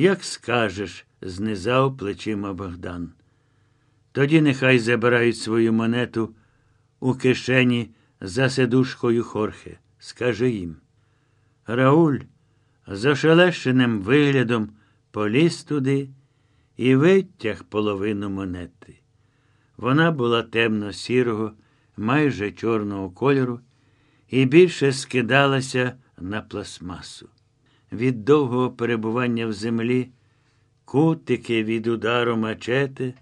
Як скажеш, знизав плечима Богдан. Тоді нехай забирають свою монету у кишені за сидушкою Хорхе. Скажи їм. Рауль з ошелещеним виглядом поліз туди і витяг половину монети. Вона була темно-сірого, майже чорного кольору, і більше скидалася на пластмасу. Від довгого перебування в землі кутики від удару мачети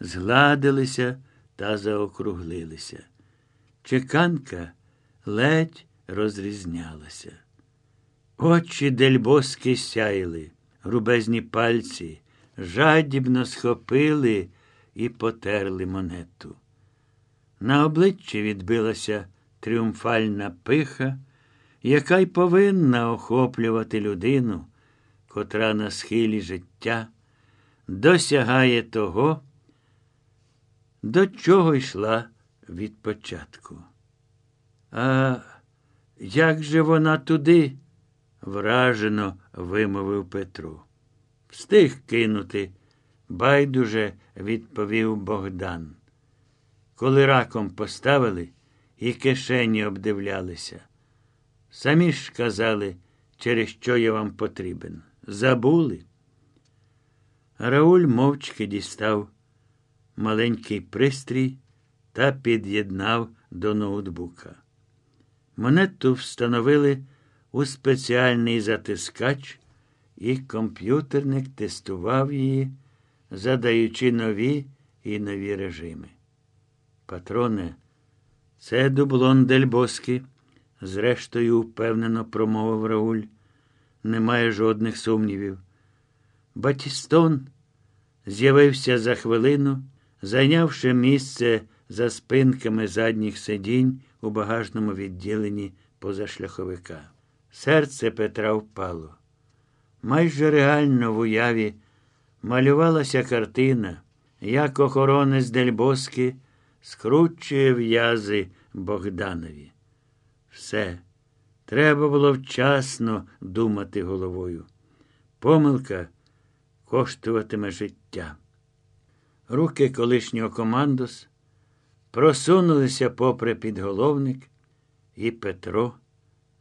згладилися та заокруглилися. Чеканка ледь розрізнялася. Очі дельбоски сяїли, грубезні пальці жадібно схопили і потерли монету. На обличчі відбилася тріумфальна пиха, яка й повинна охоплювати людину, котра на схилі життя досягає того, до чого йшла від початку. А як же вона туди? вражено вимовив Петро. Встиг кинути, байдуже відповів Богдан. Коли раком поставили і кишені обдивлялися. Самі ж казали, через що я вам потрібен. Забули. Рауль мовчки дістав маленький пристрій та під'єднав до ноутбука. Монету встановили у спеціальний затискач, і комп'ютерник тестував її, задаючи нові і нові режими. Патроне, це дублон Дельбоски, зрештою впевнено промовив Рауль. Немає жодних сумнівів. Батістон з'явився за хвилину, зайнявши місце за спинками задніх сидінь у багажному відділенні позашляховика. Серце Петра впало. Майже реально в уяві малювалася картина, як охоронець Дельбоски скручує в'язи Богданові. Все, треба було вчасно думати головою. Помилка коштуватиме життя. Руки колишнього командос просунулися попри підголовник, і Петро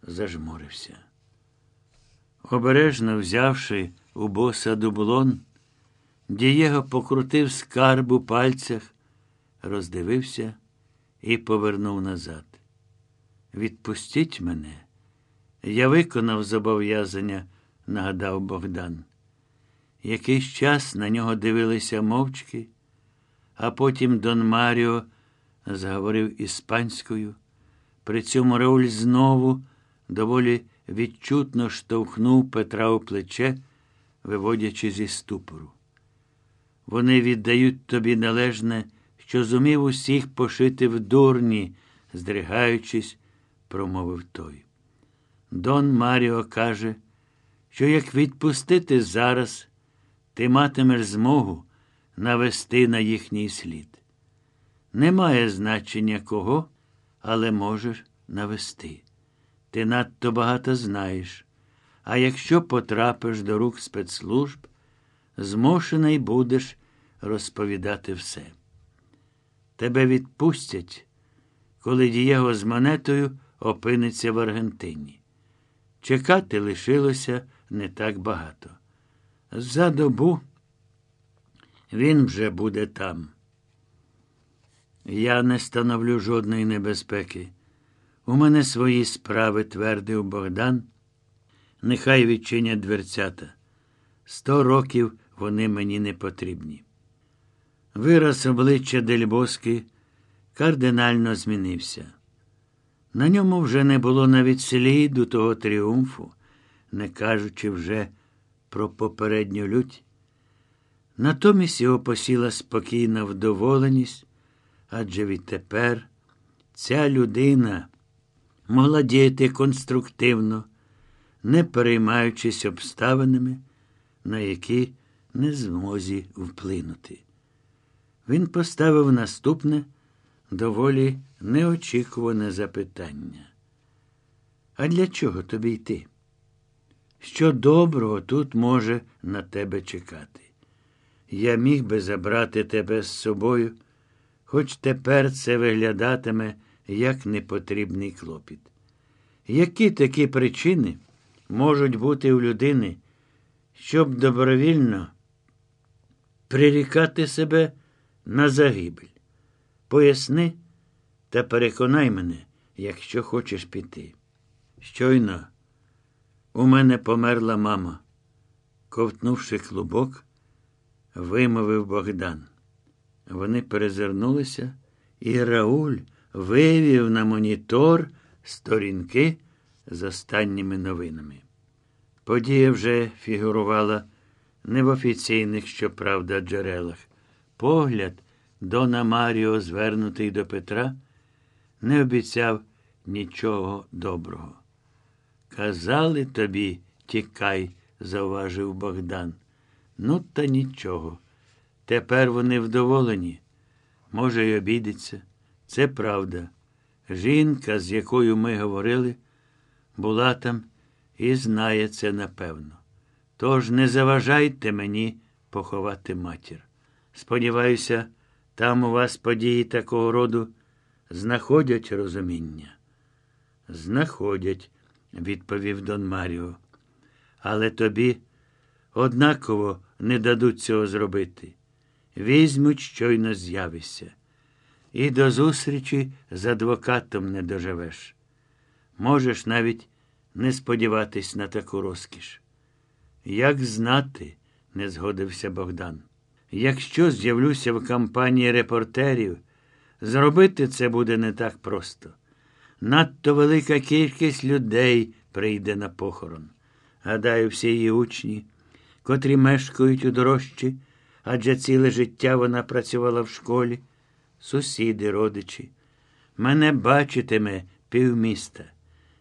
зажмурився. Обережно взявши у боса дублон, Дієго покрутив скарб у пальцях, роздивився і повернув назад. Відпустіть мене. Я виконав зобов'язання, нагадав Богдан. Якийсь час на нього дивилися мовчки, а потім Дон Маріо заговорив іспанською. При цьому Рауль знову доволі відчутно штовхнув Петра у плече, виводячи зі ступору. Вони віддають тобі належне, що зумів усіх пошити в дурні, здригаючись, промовив той. Дон Маріо каже, що як відпустити зараз, ти матимеш змогу навести на їхній слід. Немає значення кого, але можеш навести. Ти надто багато знаєш, а якщо потрапиш до рук спецслужб, змушений будеш розповідати все. Тебе відпустять, коли Дієго з монетою опиниться в Аргентині. Чекати лишилося не так багато. За добу він вже буде там. Я не становлю жодної небезпеки. У мене свої справи, твердив Богдан. Нехай відчинять дверцята. Сто років вони мені не потрібні. Вираз обличчя Дельбоски кардинально змінився. На ньому вже не було навіть сліду того тріумфу, не кажучи вже про попередню лють. Натомість його посіла спокійна вдоволеність, адже відтепер ця людина могла діяти конструктивно, не переймаючись обставинами, на які не змозі вплинути. Він поставив наступне доволі неочікуване запитання. А для чого тобі йти? що доброго тут може на тебе чекати. Я міг би забрати тебе з собою, хоч тепер це виглядатиме як непотрібний клопіт. Які такі причини можуть бути у людини, щоб добровільно прирікати себе на загибель? Поясни та переконай мене, якщо хочеш піти. Щойно у мене померла мама. Ковтнувши клубок, вимовив Богдан. Вони перезирнулися, і Рауль вивів на монітор сторінки з останніми новинами. Подія вже фігурувала не в офіційних, щоправда, джерелах. Погляд Дона Маріо, звернутий до Петра, не обіцяв нічого доброго. Казали тобі, тікай, зауважив Богдан. Ну, та нічого. Тепер вони вдоволені. Може, й обідеться. Це правда. Жінка, з якою ми говорили, була там і знає це напевно. Тож не заважайте мені поховати матір. Сподіваюся, там у вас події такого роду знаходять розуміння. Знаходять, відповів Дон Маріо. Але тобі однаково не дадуть цього зробити. Візьмуть, щойно з'явишся. І до зустрічі з адвокатом не доживеш. Можеш навіть не сподіватись на таку розкіш. Як знати, не згодився Богдан. Якщо з'явлюся в кампанії репортерів, зробити це буде не так просто. Надто велика кількість людей прийде на похорон. Гадаю, всі її учні, котрі мешкають у дорожчі, адже ціле життя вона працювала в школі, сусіди, родичі. Мене бачитиме півміста.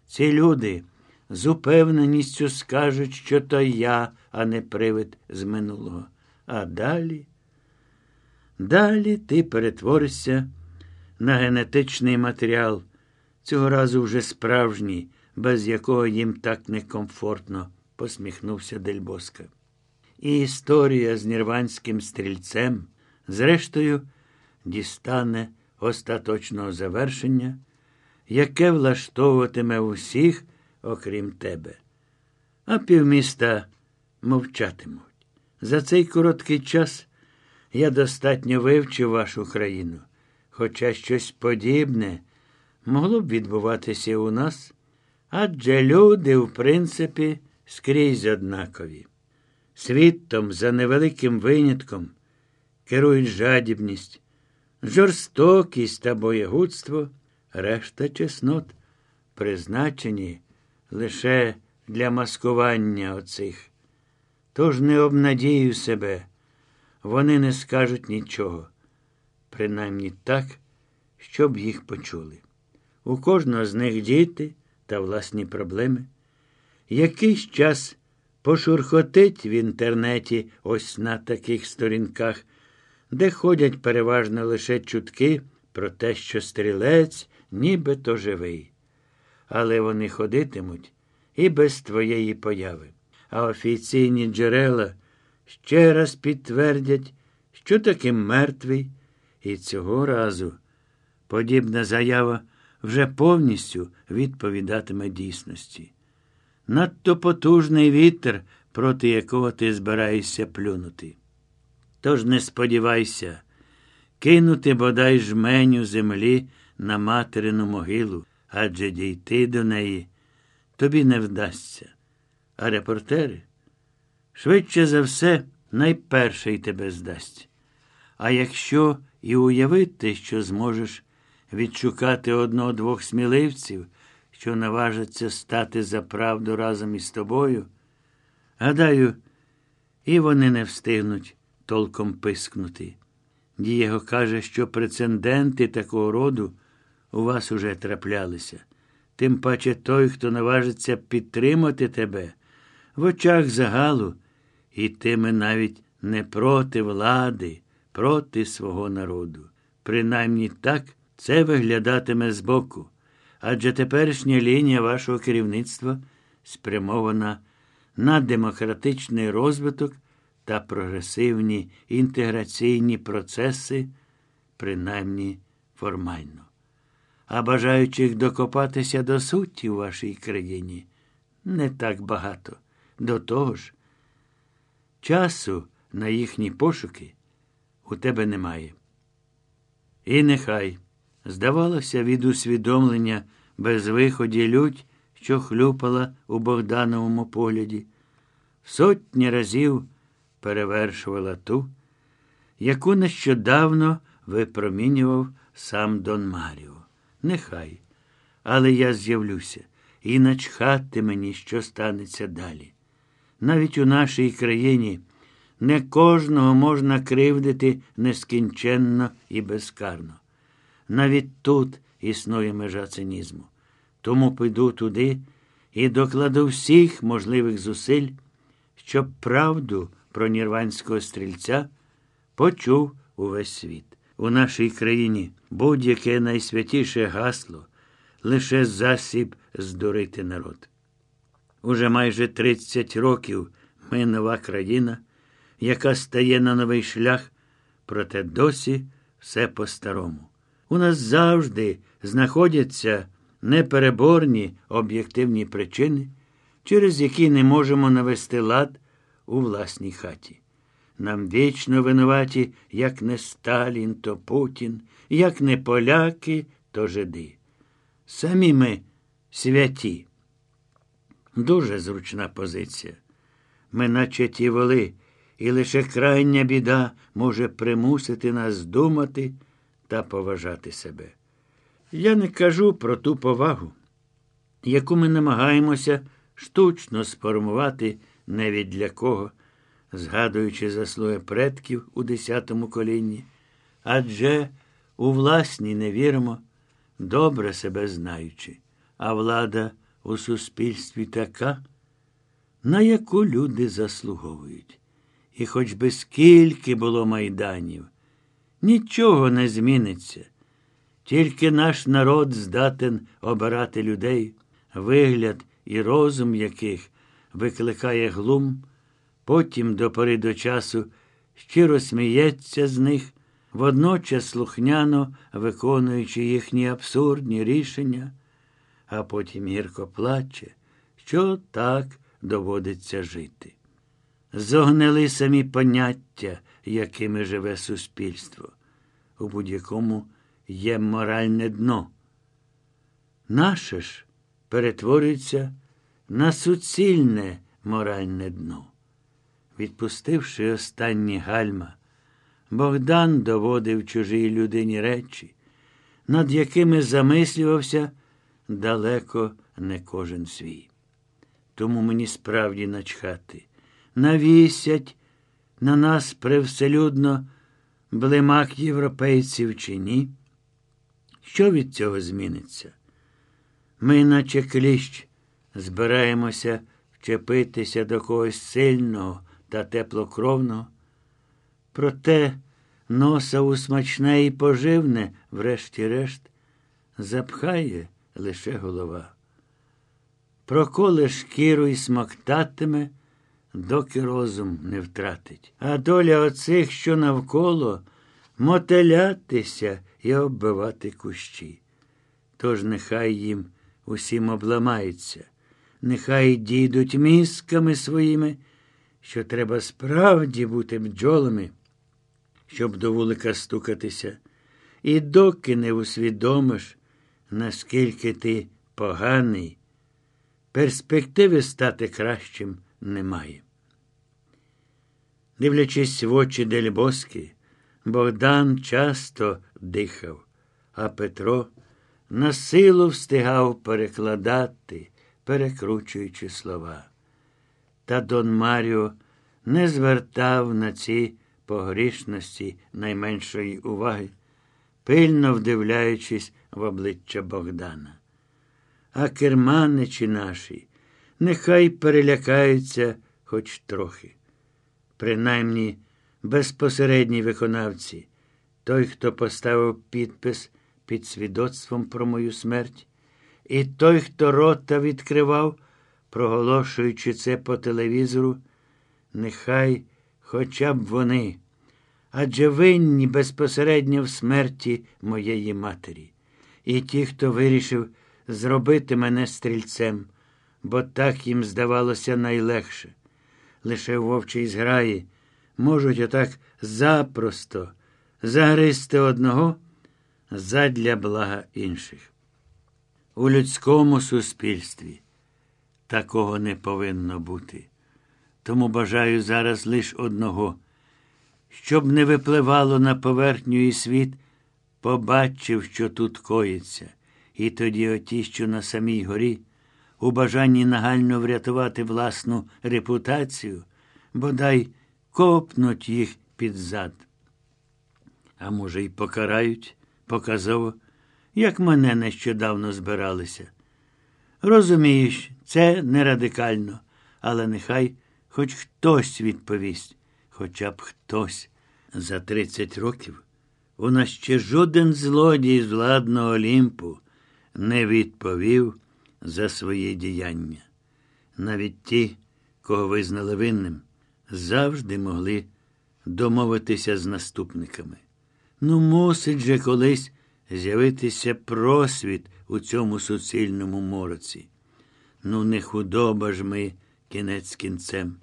Ці люди з упевненістю скажуть, що то я, а не привид з минулого. А далі. Далі ти перетворишся на генетичний матеріал, цього разу вже справжній, без якого їм так некомфортно, посміхнувся Дельбоска. І історія з нірванським стрільцем, зрештою, дістане остаточного завершення, яке влаштовуватиме усіх, окрім тебе. А півміста мовчатимуть. За цей короткий час я достатньо вивчив вашу країну, хоча щось подібне могло б відбуватися у нас, адже люди, в принципі, скрізь однакові. Світом, за невеликим винятком, керують жадібність, жорстокість та боєгудство, решта чеснот, призначені лише для маскування оцих. Тож не обнадію себе, вони не скажуть нічого, принаймні так, щоб їх почули. У кожного з них діти та власні проблеми. Якийсь час пошурхотить в інтернеті ось на таких сторінках, де ходять переважно лише чутки про те, що стрілець нібито живий. Але вони ходитимуть і без твоєї появи. А офіційні джерела ще раз підтвердять, що таки мертвий, і цього разу подібна заява вже повністю відповідатиме дійсності. Надто потужний вітер, проти якого ти збираєшся плюнути. Тож не сподівайся, кинути бодай жменю землі на материну могилу, адже дійти до неї тобі не вдасться. А репортери швидше за все найперший тебе здасть. А якщо і уявити, що зможеш відшукати одного-двох сміливців, що наважаться стати за правду разом із тобою, гадаю, і вони не встигнуть толком пискнути. Дієго каже, що прецеденти такого роду у вас уже траплялися. Тим паче той, хто наважиться підтримати тебе в очах загалу, і йтиме навіть не проти влади, проти свого народу. Принаймні так це виглядатиме збоку, адже теперішня лінія вашого керівництва спрямована на демократичний розвиток та прогресивні інтеграційні процеси, принаймні формально. А бажаючих докопатися до суті у вашій країні не так багато. До того ж, часу на їхні пошуки у тебе немає. І нехай, здавалося, від усвідомлення без виході лють, що хлюпала у Богдановому погляді, сотні разів перевершувала ту, яку нещодавно випромінював сам Дон Маріо. Нехай, але я з'явлюся і начхати мені, що станеться далі. Навіть у нашій країні не кожного можна кривдити нескінченно і безкарно. Навіть тут існує межа цинізму. Тому піду туди і докладу всіх можливих зусиль, щоб правду про нірванського стрільця почув увесь світ. У нашій країні будь-яке найсвятіше гасло лише засіб здурити народ. Уже майже 30 років ми нова країна, яка стає на новий шлях, проте досі все по-старому. У нас завжди знаходяться непереборні об'єктивні причини, через які не можемо навести лад у власній хаті. Нам вічно винуваті, як не Сталін, то Путін, як не поляки, то жиди. Самі ми святі. Дуже зручна позиція. Ми, наче ті воли, і лише крайня біда може примусити нас думати та поважати себе. Я не кажу про ту повагу, яку ми намагаємося штучно сформувати не від для кого, згадуючи заслуги предків у десятому колінні, адже у власні не віримо, добре себе знаючи, а влада у суспільстві така, на яку люди заслуговують. І хоч би скільки було майданів, нічого не зміниться. Тільки наш народ здатен обирати людей, вигляд і розум яких викликає глум, потім до пори до часу щиро сміється з них, водночас слухняно виконуючи їхні абсурдні рішення, а потім гірко плаче, що так доводиться жити. Зогнили самі поняття, якими живе суспільство. У будь-якому є моральне дно. Наше ж перетворюється на суцільне моральне дно. Відпустивши останні гальма, Богдан доводив чужій людині речі, над якими замислювався далеко не кожен свій. Тому мені справді начхати, навісять на нас привселюдно блимак європейців чи ні. Що від цього зміниться? Ми, наче кліщ, збираємося вчепитися до когось сильного та теплокровного, проте носа у смачне і поживне, врешті-решт, запхає лише голова. Проколе шкіру і смоктатиме, доки розум не втратить. А доля оцих, що навколо, мотелятися і оббивати кущі. Тож нехай їм усім обламається, нехай дійдуть мізками своїми, що треба справді бути бджолами, щоб до вулика стукатися, і доки не усвідомиш, наскільки ти поганий, перспективи стати кращим немає. Дивлячись в очі Дельбоски, Богдан часто дихав, а Петро на силу встигав перекладати, перекручуючи слова. Та Дон Маріо не звертав на ці погрішності найменшої уваги, пильно вдивляючись в обличчя Богдана. А керманичі наші нехай перелякаються хоч трохи. Принаймні безпосередній виконавці, той, хто поставив підпис під свідоцтвом про мою смерть, і той, хто рота відкривав проголошуючи це по телевізору, нехай хоча б вони, адже винні безпосередньо в смерті моєї матері, і ті, хто вирішив зробити мене стрільцем, бо так їм здавалося найлегше. Лише в вовчій зграї можуть отак запросто загризти одного задля блага інших. У людському суспільстві такого не повинно бути. Тому бажаю зараз лише одного, щоб не випливало на поверхню і світ, побачив, що тут коїться, і тоді оті, що на самій горі, у бажанні нагально врятувати власну репутацію, бодай копнуть їх під зад. А може, й покарають показово, як мене нещодавно збиралися. Розумієш, це не радикально, але нехай хоч хтось відповість, хоча б хтось. За 30 років у нас ще жоден злодій з владного Олімпу не відповів за свої діяння. Навіть ті, кого визнали винним, завжди могли домовитися з наступниками. Ну, мусить же колись з'явитися просвіт у цьому суцільному мороці. Ну, не худоба ж ми кінець кінцем.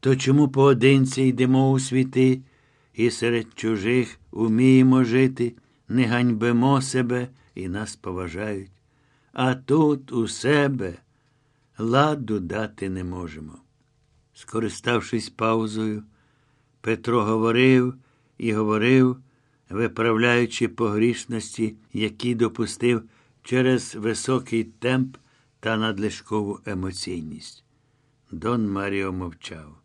То чому поодинці йдемо у світи і серед чужих уміємо жити, не ганьбимо себе і нас поважають, а тут у себе ладу дати не можемо. Скориставшись паузою, Петро говорив і говорив, виправляючи погрішності, які допустив через високий темп та надлишкову емоційність. Дон Маріо мовчав.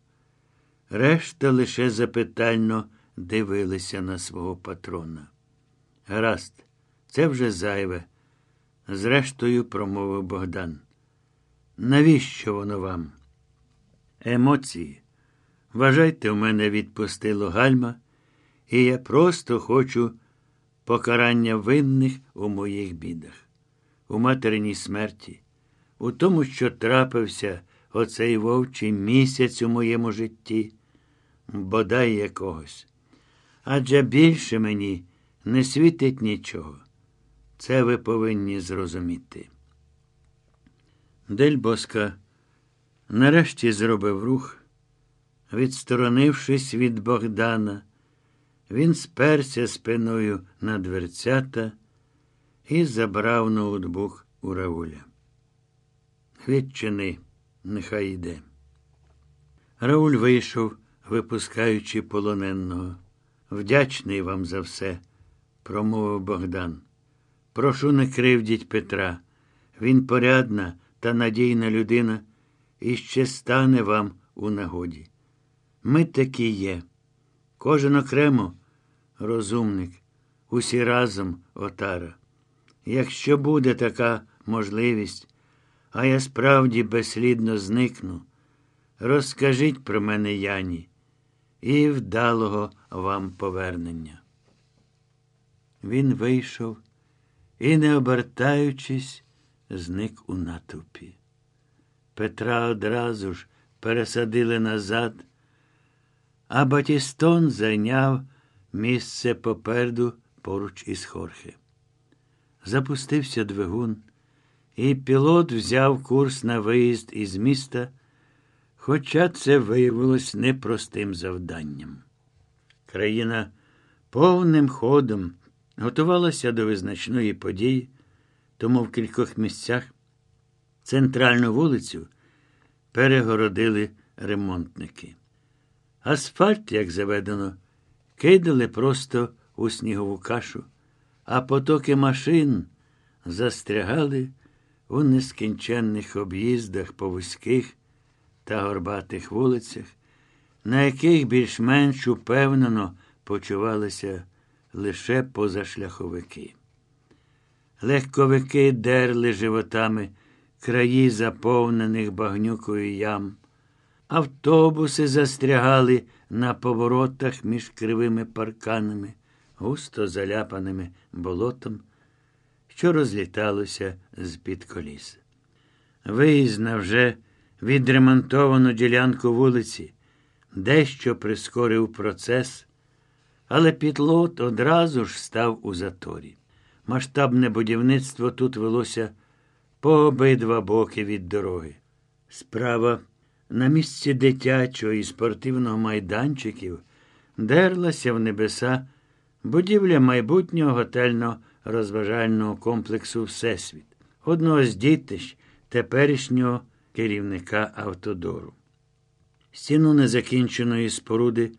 Решта лише запитально дивилися на свого патрона. Гаразд, це вже зайве. Зрештою, промовив Богдан. Навіщо воно вам? Емоції. Вважайте, у мене відпустило гальма, і я просто хочу покарання винних у моїх бідах, у материній смерті, у тому, що трапився оцей вовчий місяць у моєму житті, бодай якогось. Адже більше мені не світить нічого. Це ви повинні зрозуміти. Дель Боска нарешті зробив рух. Відсторонившись від Богдана, він сперся спиною на дверцята і забрав ноутбук у Рауля. Відчини, нехай йде. Рауль вийшов, випускаючи полоненного. Вдячний вам за все, промовив Богдан. Прошу не кривдіть Петра. Він порядна та надійна людина і ще стане вам у нагоді. Ми такі є. Кожен окремо розумник, усі разом отара. Якщо буде така можливість, а я справді безслідно зникну, розкажіть про мене Яні і вдалого вам повернення. Він вийшов і, не обертаючись, зник у натовпі. Петра одразу ж пересадили назад, а Батістон зайняв місце попереду поруч із Хорхе. Запустився двигун, і пілот взяв курс на виїзд із міста, хоча це виявилось непростим завданням. Країна повним ходом готувалася до визначної події, тому в кількох місцях центральну вулицю перегородили ремонтники. Асфальт, як заведено, кидали просто у снігову кашу, а потоки машин застрягали у нескінченних об'їздах по вузьких та горбатих вулицях, на яких більш-менш упевнено почувалися лише позашляховики. Легковики дерли животами краї заповнених багнюкою ям. Автобуси застрягали на поворотах між кривими парканами, густо заляпаними болотом, що розліталося з-під коліс. виїзд на вже відремонтовану ділянку вулиці, дещо прискорив процес, але підлот одразу ж став у заторі. Масштабне будівництво тут велося по обидва боки від дороги. Справа на місці дитячого і спортивного майданчиків дерлася в небеса будівля майбутнього готельно-розважального комплексу Всесвіт, одного з дітищ теперішнього керівника автодору. Стіну незакінченої споруди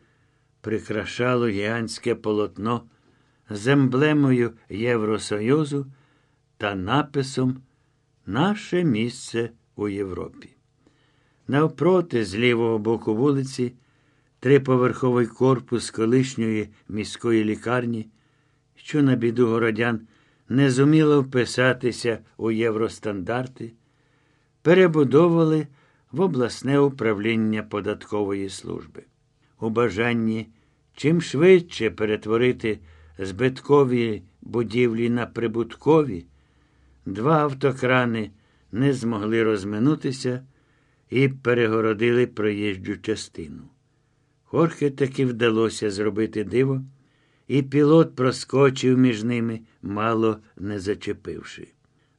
прикрашало гігантське полотно з емблемою Євросоюзу та написом Наше місце у Європі. Навпроти, з лівого боку вулиці, триповерховий корпус колишньої міської лікарні, що на біду городян не зуміло вписатися у євростандарти, перебудовували в обласне управління податкової служби. У бажанні чим швидше перетворити збиткові будівлі на прибуткові, два автокрани не змогли розминутися і перегородили проїжджу частину. Хорхе таки вдалося зробити диво, і пілот проскочив між ними, мало не зачепивши.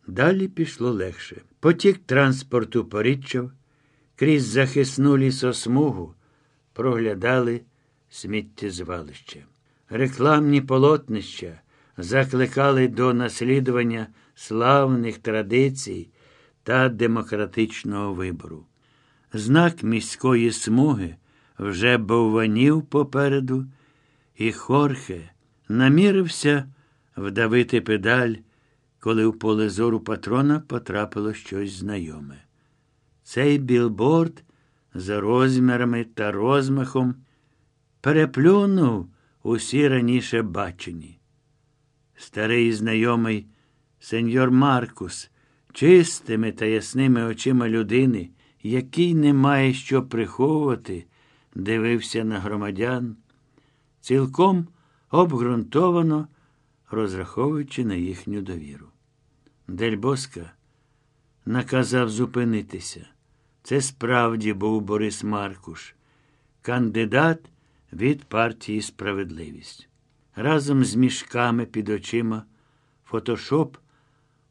Далі пішло легше. Потік транспорту поріччав, крізь захисну лісосмугу проглядали сміттєзвалище. Рекламні полотнища закликали до наслідування славних традицій та демократичного вибору. Знак міської смуги вже бовванів попереду, і Хорхе намірився вдавити педаль, коли в поле зору патрона потрапило щось знайоме. Цей білборд за розмірами та розмахом переплюнув усі раніше бачені. Старий знайомий сеньор Маркус, чистими та ясними очима людини, який не має що приховувати, дивився на громадян, цілком обґрунтовано розраховуючи на їхню довіру. Дельбоска наказав зупинитися. Це справді був Борис Маркуш, кандидат від партії Справедливість. Разом з мішками під очима фотошоп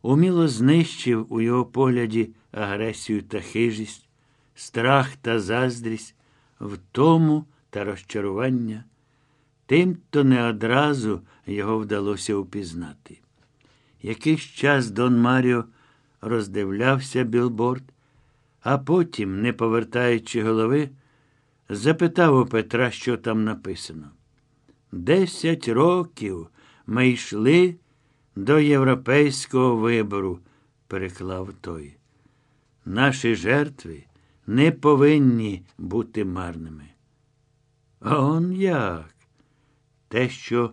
уміло знищив у його погляді агресію та хижість, страх та заздрість, втому та розчарування. Тим то не одразу його вдалося упізнати. Якийсь час Дон Маріо роздивлявся білборд, а потім, не повертаючи голови, запитав у Петра, що там написано. Десять років ми йшли до європейського вибору, переклав той. Наші жертви не повинні бути марними. А он як? Те, що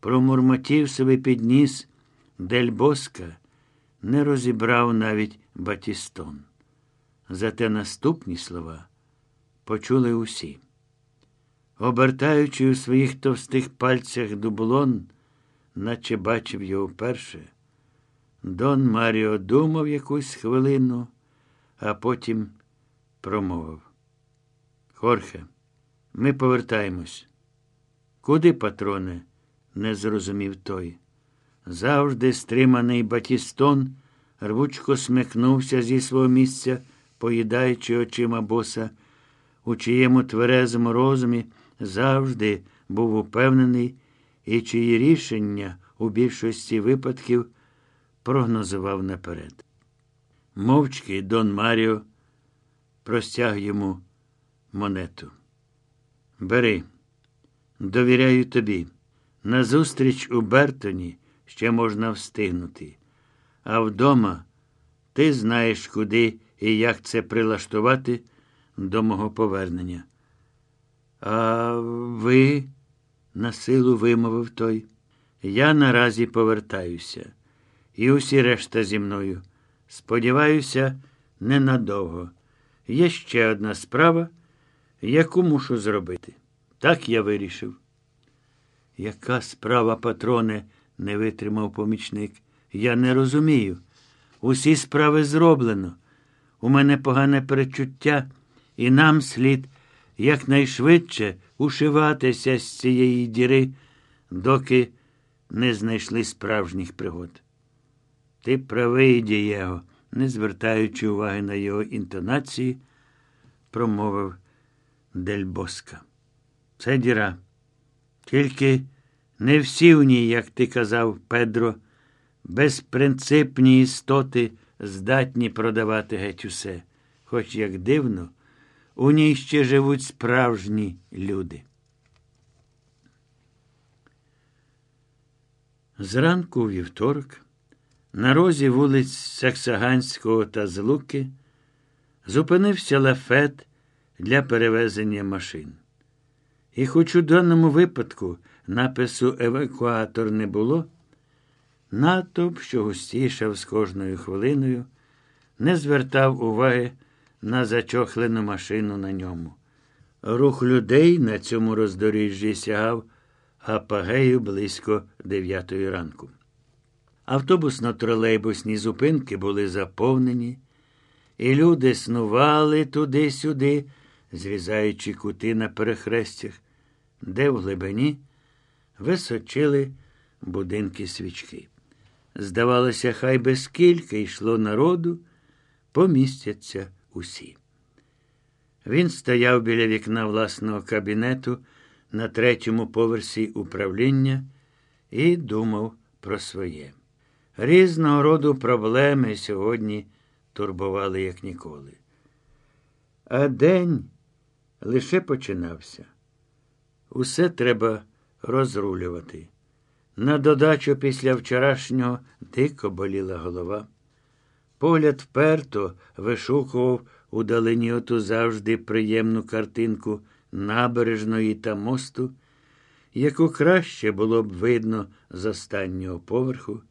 промурмотів собі підніс Дельбоска, не розібрав навіть Батістон. Зате наступні слова почули усі. Обертаючи у своїх товстих пальцях дублон, наче бачив його вперше, Дон Маріо думав якусь хвилину, а потім промовив. Хорхе, ми повертаємось. Куди, патроне? не зрозумів той. Завжди стриманий Батістон рвучко смикнувся зі свого місця, поїдаючи очима боса, у чиєму тверезому розумі завжди був упевнений і чиї рішення у більшості випадків прогнозував наперед. Мовчки Дон Маріо простяг йому монету. Бери, довіряю тобі. Назустріч у Бертоні ще можна встигнути, а вдома ти знаєш, куди і як це прилаштувати до мого повернення. А ви, на силу вимовив той, я наразі повертаюся. І усі решта зі мною. Сподіваюся, ненадовго. Є ще одна справа, яку мушу зробити. Так я вирішив. Яка справа, патроне, не витримав помічник. Я не розумію. Усі справи зроблено. У мене погане перечуття, і нам слід якнайшвидше ушиватися з цієї діри, доки не знайшли справжніх пригод. Ти правий, Дієго, не звертаючи уваги на його інтонації, промовив Дельбоска. Це діра. Тільки не всі в ній, як ти казав, Педро, безпринципні істоти здатні продавати геть усе, хоч як дивно, у ній ще живуть справжні люди. Зранку у вівторок, на розі вулиць Саксаганського та Злуки, зупинився лафет для перевезення машин. І хоч у даному випадку напису евакуатор не було, натовп, що густішав з кожною хвилиною, не звертав уваги на зачохлену машину на ньому. Рух людей на цьому роздоріжжі сягав апагею близько дев'ятої ранку. Автобусно-тролейбусні зупинки були заповнені, і люди снували туди-сюди, зрізаючи кути на перехрестях, де в глибині височили будинки свічки. Здавалося, хай би скільки йшло народу, помістяться усі. Він стояв біля вікна власного кабінету на третьому поверсі управління і думав про своє. Різного роду проблеми сьогодні турбували, як ніколи. А день лише починався. Усе треба розрулювати. На додачу після вчорашнього дико боліла голова. Погляд вперто вишукував у далині оту завжди приємну картинку набережної та мосту, яку краще було б видно з останнього поверху,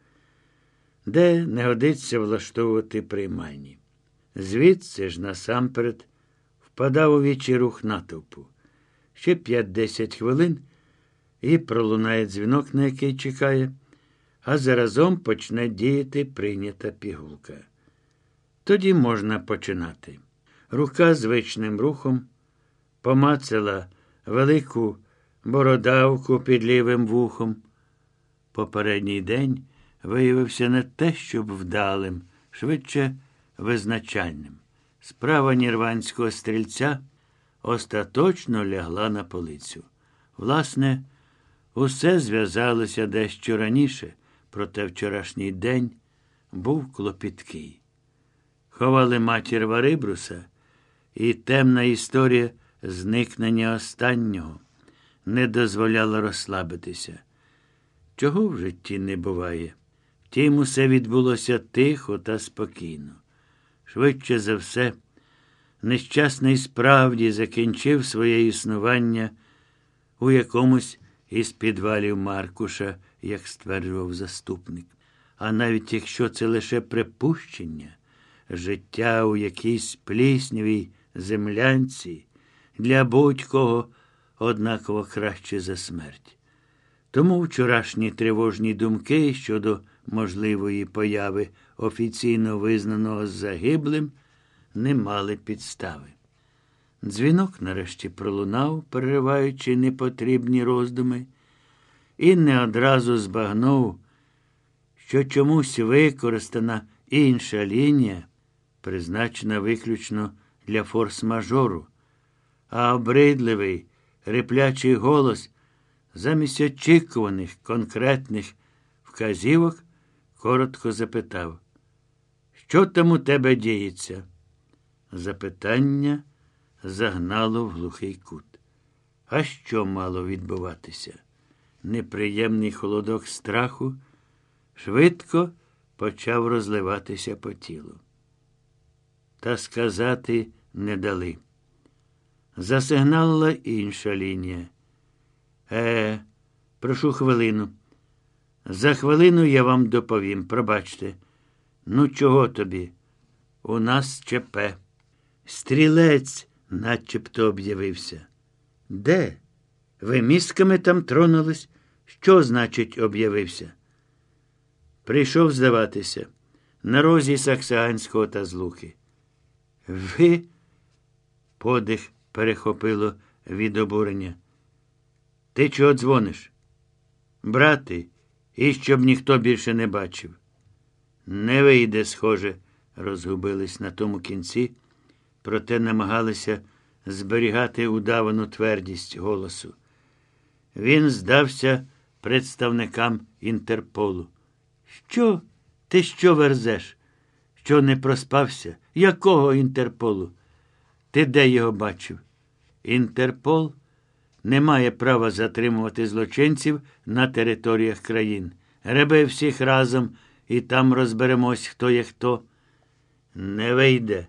де не годиться влаштовувати приймальні. Звідси ж насамперед впадав у вічі рух натовпу. Ще п'ять-десять хвилин і пролунає дзвінок, на який чекає, а заразом почне діяти прийнята пігулка. Тоді можна починати. Рука звичним рухом помацала велику бородавку під лівим вухом. Попередній день виявився не те, щоб вдалим, швидше визначальним. Справа нірванського стрільця остаточно лягла на полицю. Власне, усе зв'язалося дещо раніше, проте вчорашній день був клопіткий. Ховали матір Варибруса, і темна історія зникнення останнього не дозволяла розслабитися. Чого в житті не буває? Втім, усе відбулося тихо та спокійно. Швидше за все, нещасний справді закінчив своє існування у якомусь із підвалів Маркуша, як стверджував заступник. А навіть якщо це лише припущення, життя у якійсь пліснявій землянці для будь-кого однаково краще за смерть. Тому вчорашні тривожні думки щодо можливої появи офіційно визнаного загиблим не мали підстави. Дзвінок нарешті пролунав, перериваючи непотрібні роздуми, і не одразу збагнув, що чомусь використана інша лінія, призначена виключно для форс-мажору, а обридливий, риплячий голос замість очікуваних конкретних вказівок коротко запитав, що там у тебе діється? Запитання загнало в глухий кут. А що мало відбуватися? Неприємний холодок страху швидко почав розливатися по тілу. Та сказати не дали. Засигналила інша лінія. Е, прошу хвилину. За хвилину я вам доповім. Пробачте. Ну, чого тобі? У нас ЧП. Стрілець начебто об'явився. Де? Ви місками там тронулись? Що значить об'явився? Прийшов здаватися на розі Саксаганського та Злуки. Ви? Подих перехопило від обурення. Ти чого дзвониш? Брати, і щоб ніхто більше не бачив. Не вийде, схоже, розгубились на тому кінці, проте намагалися зберігати удавану твердість голосу. Він здався представникам Інтерполу. Що? Ти що верзеш? Що не проспався? Якого Інтерполу? Ти де його бачив? Інтерпол не має права затримувати злочинців на територіях країн. Греби всіх разом і там розберемось, хто є хто. Не вийде.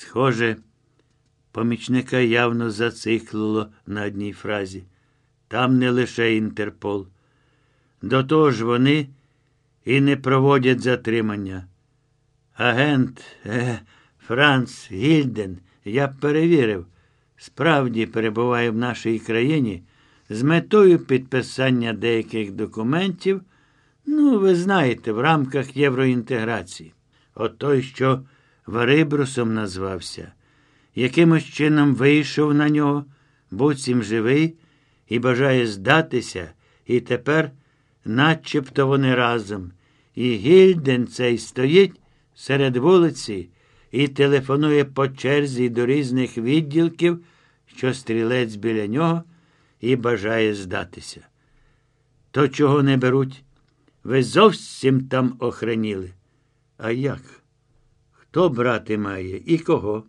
Схоже, помічника явно зациклило на одній фразі. Там не лише Інтерпол. До того ж вони і не проводять затримання. Агент е, Франц Гільден, я перевірив, справді перебуває в нашій країні з метою підписання деяких документів, ну, ви знаєте, в рамках євроінтеграції. От той, що Варибрусом назвався, якимось чином вийшов на нього, буцім живий і бажає здатися, і тепер, начебто вони разом. І Гільден цей стоїть серед вулиці і телефонує по черзі до різних відділків, що стрілець біля нього і бажає здатися. То чого не беруть? Ви зовсім там охреніли. А як? Хто брати має і кого?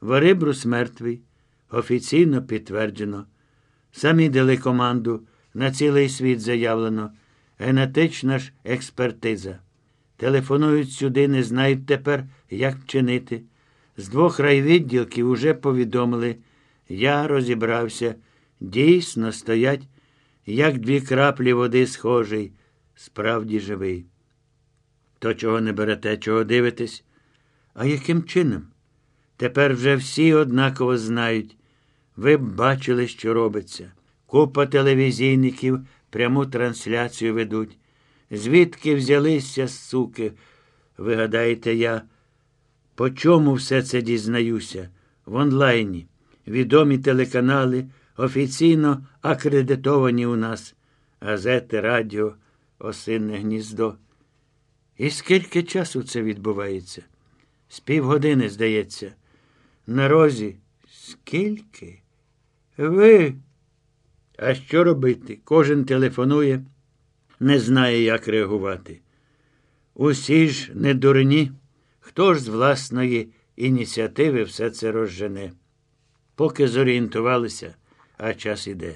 Варибрус мертвий, офіційно підтверджено. Самі дали команду, на цілий світ заявлено, генетична ж експертиза. Телефонують сюди, не знають тепер, як вчинити. З двох райвідділків уже повідомили. Я розібрався. Дійсно стоять, як дві краплі води схожий, справді живий. То чого не берете, чого дивитесь? А яким чином? Тепер вже всі однаково знають. Ви б бачили, що робиться. Купа телевізійників пряму трансляцію ведуть. Звідки взялися суки? Ви гадаєте, я по чому все це дізнаюся? В онлайні. Відомі телеканали, офіційно акредитовані у нас, газети, радіо, осинне гніздо. І скільки часу це відбувається? З півгодини, здається. На розі скільки? Ви. А що робити? Кожен телефонує, не знає, як реагувати. Усі ж не дурні. Хто ж з власної ініціативи все це розжене? Поки зорієнтувалися, а час іде.